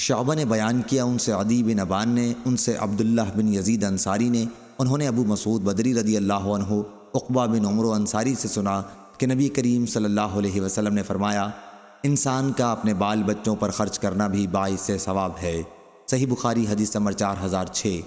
شعبہ نے بیان کیا، ان سے عدی بن ابان نے، ان سے عبداللہ بن یزید انصاری نے، انہوں نے ابو مسعود بدری رضی اللہ عنہ اقبا بن عمر و انصاری سے سنا کہ نبی کریم صلی اللہ علیہ وسلم نے فرمایا، انسان کا اپنے بال بچوں پر خرچ کرنا بھی باعث ثواب ہے۔ صحیح بخاری حدیث نمبر چار ہزار چھ۔